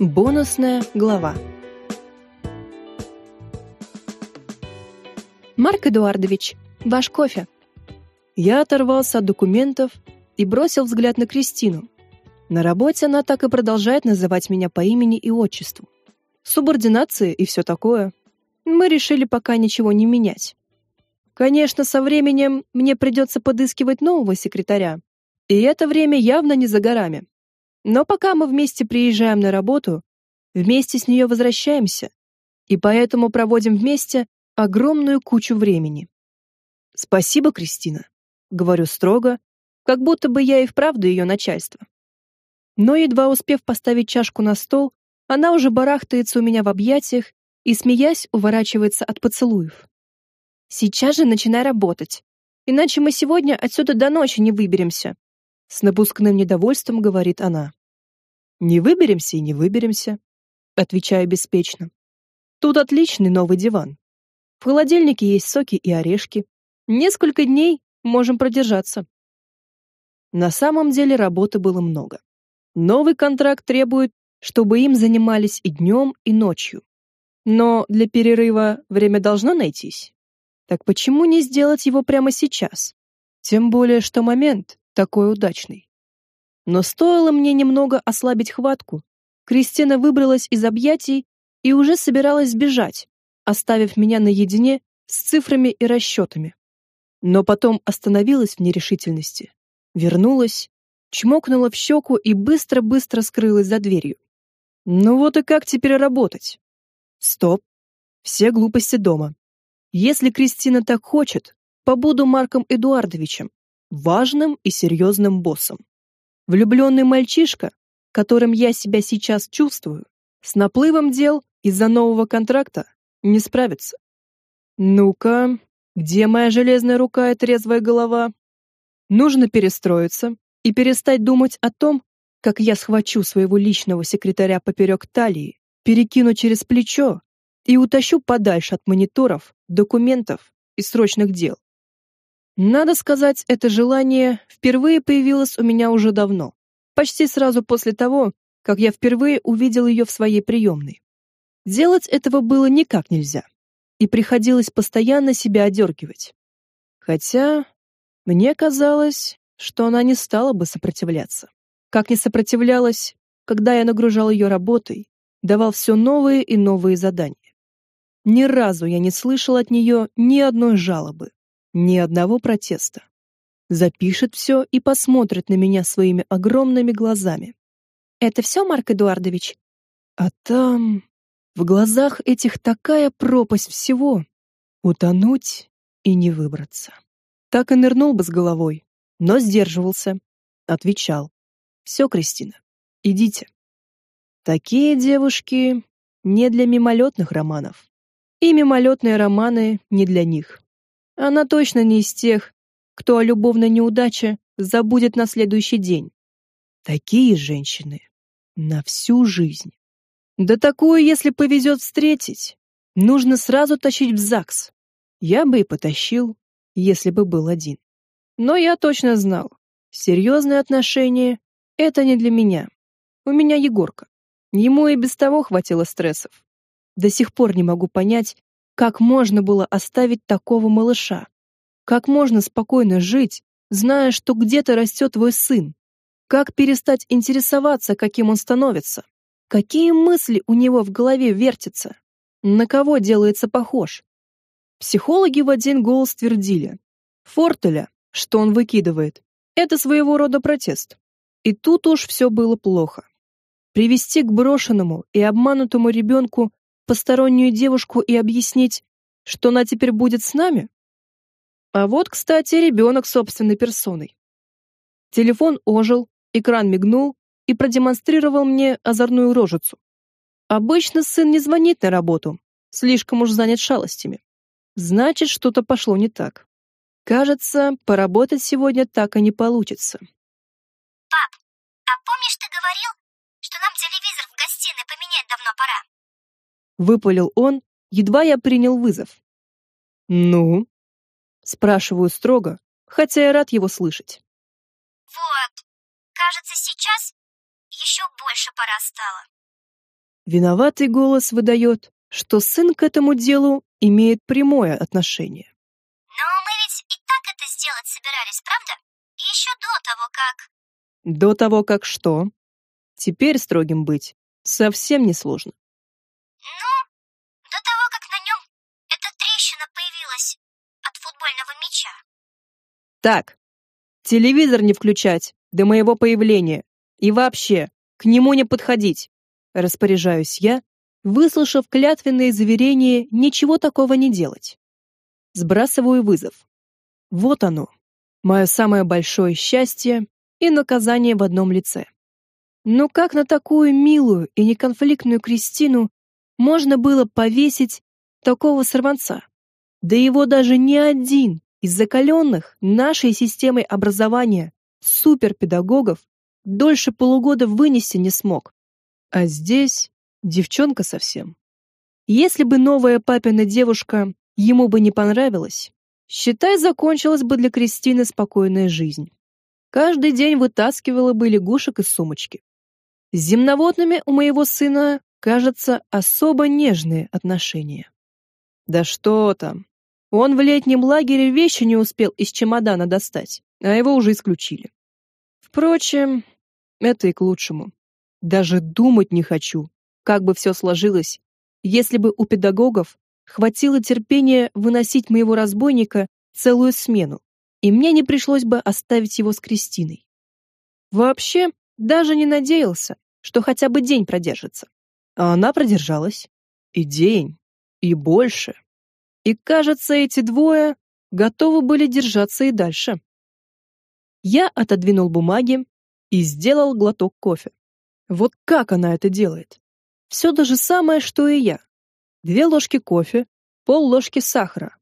Бонусная глава. Марк Эдуардович, ваш кофе. Я оторвался от документов и бросил взгляд на Кристину. На работе она так и продолжает называть меня по имени и отчеству. Субординация и все такое. Мы решили пока ничего не менять. Конечно, со временем мне придется подыскивать нового секретаря. И это время явно не за горами. Но пока мы вместе приезжаем на работу, вместе с нее возвращаемся, и поэтому проводим вместе огромную кучу времени. Спасибо, Кристина, говорю строго, как будто бы я и вправду ее начальство. Но едва успев поставить чашку на стол, она уже барахтается у меня в объятиях и, смеясь, уворачивается от поцелуев. Сейчас же начинай работать, иначе мы сегодня отсюда до ночи не выберемся, с напускным недовольством говорит она. Не выберемся и не выберемся, отвечаю беспечно. Тут отличный новый диван. В холодильнике есть соки и орешки. Несколько дней можем продержаться. На самом деле работы было много. Новый контракт требует, чтобы им занимались и днем, и ночью. Но для перерыва время должно найтись. Так почему не сделать его прямо сейчас? Тем более, что момент такой удачный. Но стоило мне немного ослабить хватку, Кристина выбралась из объятий и уже собиралась сбежать, оставив меня наедине с цифрами и расчетами. Но потом остановилась в нерешительности, вернулась, чмокнула в щеку и быстро-быстро скрылась за дверью. Ну вот и как теперь работать? Стоп. Все глупости дома. Если Кристина так хочет, побуду Марком Эдуардовичем, важным и серьезным боссом. Влюбленный мальчишка, которым я себя сейчас чувствую, с наплывом дел из-за нового контракта не справится. Ну-ка, где моя железная рука и трезвая голова? Нужно перестроиться и перестать думать о том, как я схвачу своего личного секретаря поперек талии, перекину через плечо и утащу подальше от мониторов, документов и срочных дел. Надо сказать, это желание впервые появилось у меня уже давно, почти сразу после того, как я впервые увидел ее в своей приемной. Делать этого было никак нельзя, и приходилось постоянно себя одергивать. Хотя мне казалось, что она не стала бы сопротивляться. Как не сопротивлялась, когда я нагружал ее работой, давал все новые и новые задания. Ни разу я не слышал от нее ни одной жалобы. Ни одного протеста. Запишет все и посмотрит на меня своими огромными глазами. Это все, Марк Эдуардович? А там в глазах этих такая пропасть всего. Утонуть и не выбраться. Так и нырнул бы с головой, но сдерживался, отвечал: "Все, Кристина, идите". Такие девушки не для мимолетных романов. И мимолетные романы не для них. Она точно не из тех, кто о любовной неудаче забудет на следующий день. Такие женщины на всю жизнь. Да такую, если повезет встретить, нужно сразу тащить в ЗАГС. Я бы и потащил, если бы был один. Но я точно знал, серьезные отношения — это не для меня. У меня Егорка. Ему и без того хватило стрессов. До сих пор не могу понять, как можно было оставить такого малыша? Как можно спокойно жить, зная, что где-то растет твой сын? Как перестать интересоваться, каким он становится? Какие мысли у него в голове вертятся? На кого делается похож? Психологи в один голос твердили: Фортеля, что он выкидывает, это своего рода протест. И тут уж все было плохо. Привести к брошенному и обманутому ребенку постороннюю девушку и объяснить, что она теперь будет с нами? А вот, кстати, ребенок собственной персоной. Телефон ожил, экран мигнул и продемонстрировал мне озорную рожицу. Обычно сын не звонит на работу, слишком уж занят шалостями. Значит, что-то пошло не так. Кажется, поработать сегодня так и не получится. Пап, а помнишь, ты говорил, что нам телевизор в гостиной поменять давно пора? Выпалил он, едва я принял вызов. Ну, спрашиваю строго, хотя я рад его слышать. Вот. Кажется, сейчас еще больше пора стало. Виноватый голос выдает, что сын к этому делу имеет прямое отношение. Но мы ведь и так это сделать собирались, правда? Еще до того, как... До того, как что? Теперь строгим быть совсем не сложно. Ну, футбольного мяча. Так, телевизор не включать до моего появления. И вообще, к нему не подходить. Распоряжаюсь я, выслушав клятвенные заверения ничего такого не делать. Сбрасываю вызов. Вот оно, мое самое большое счастье и наказание в одном лице. Но как на такую милую и неконфликтную Кристину можно было повесить такого сорванца? Да его даже ни один из закаленных нашей системой образования суперпедагогов дольше полугода вынести не смог. А здесь девчонка совсем. Если бы новая папина девушка ему бы не понравилась, считай, закончилась бы для Кристины спокойная жизнь. Каждый день вытаскивала бы лягушек из сумочки. С земноводными у моего сына, кажется, особо нежные отношения. Да что там. Он в летнем лагере вещи не успел из чемодана достать, а его уже исключили. Впрочем, это и к лучшему. Даже думать не хочу, как бы все сложилось, если бы у педагогов хватило терпения выносить моего разбойника целую смену, и мне не пришлось бы оставить его с Кристиной. Вообще, даже не надеялся, что хотя бы день продержится. А она продержалась. И день, и больше. И, кажется, эти двое готовы были держаться и дальше. Я отодвинул бумаги и сделал глоток кофе. Вот как она это делает? Все то же самое, что и я. Две ложки кофе, пол ложки сахара.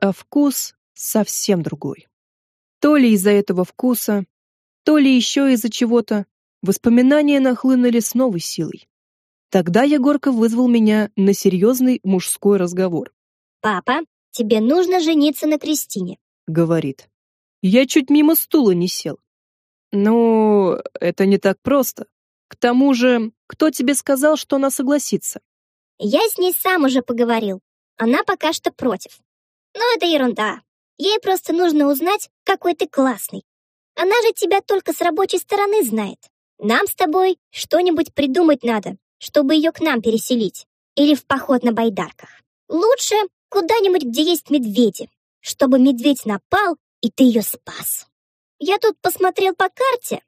А вкус совсем другой. То ли из-за этого вкуса, то ли еще из-за чего-то, воспоминания нахлынули с новой силой. Тогда Егорка вызвал меня на серьезный мужской разговор. «Папа, тебе нужно жениться на Кристине», — говорит. Я чуть мимо стула не сел. Ну, это не так просто. К тому же, кто тебе сказал, что она согласится? Я с ней сам уже поговорил. Она пока что против. Но это ерунда. Ей просто нужно узнать, какой ты классный. Она же тебя только с рабочей стороны знает. Нам с тобой что-нибудь придумать надо, чтобы ее к нам переселить. Или в поход на байдарках. Лучше куда-нибудь, где есть медведи, чтобы медведь напал, и ты ее спас. Я тут посмотрел по карте.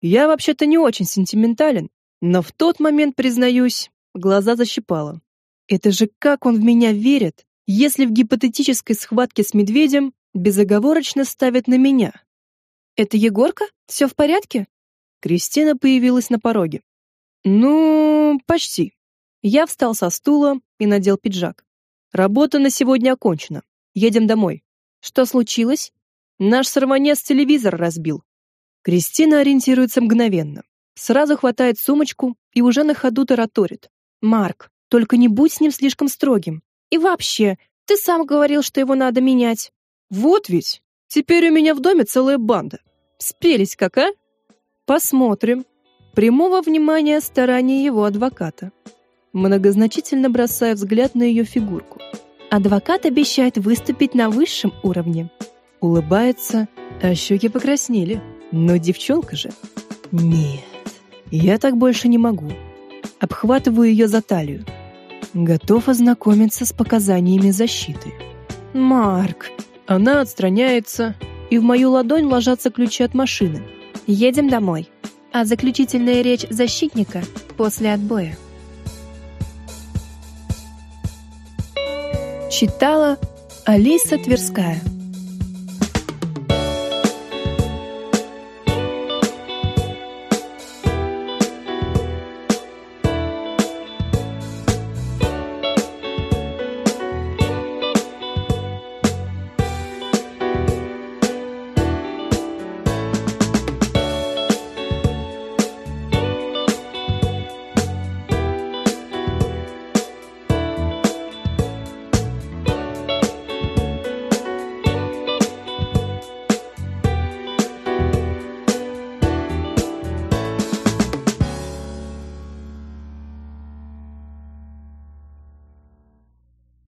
Я вообще-то не очень сентиментален, но в тот момент, признаюсь, глаза защипало. Это же как он в меня верит, если в гипотетической схватке с медведем безоговорочно ставит на меня. Это Егорка? Все в порядке? Кристина появилась на пороге. Ну, почти. Я встал со стула и надел пиджак. Работа на сегодня окончена. Едем домой. Что случилось? Наш сорванец телевизор разбил. Кристина ориентируется мгновенно. Сразу хватает сумочку и уже на ходу тараторит. «Марк, только не будь с ним слишком строгим. И вообще, ты сам говорил, что его надо менять». «Вот ведь! Теперь у меня в доме целая банда. Спелись как, а?» «Посмотрим». Прямого внимания старания его адвоката. Многозначительно бросая взгляд на ее фигурку. Адвокат обещает выступить на высшем уровне. Улыбается, а щеки покраснели. Но девчонка же... Нет, я так больше не могу. Обхватываю ее за талию. Готов ознакомиться с показаниями защиты. Марк. Она отстраняется, и в мою ладонь ложатся ключи от машины. Едем домой. А заключительная речь защитника после отбоя. Читала Алиса Тверская.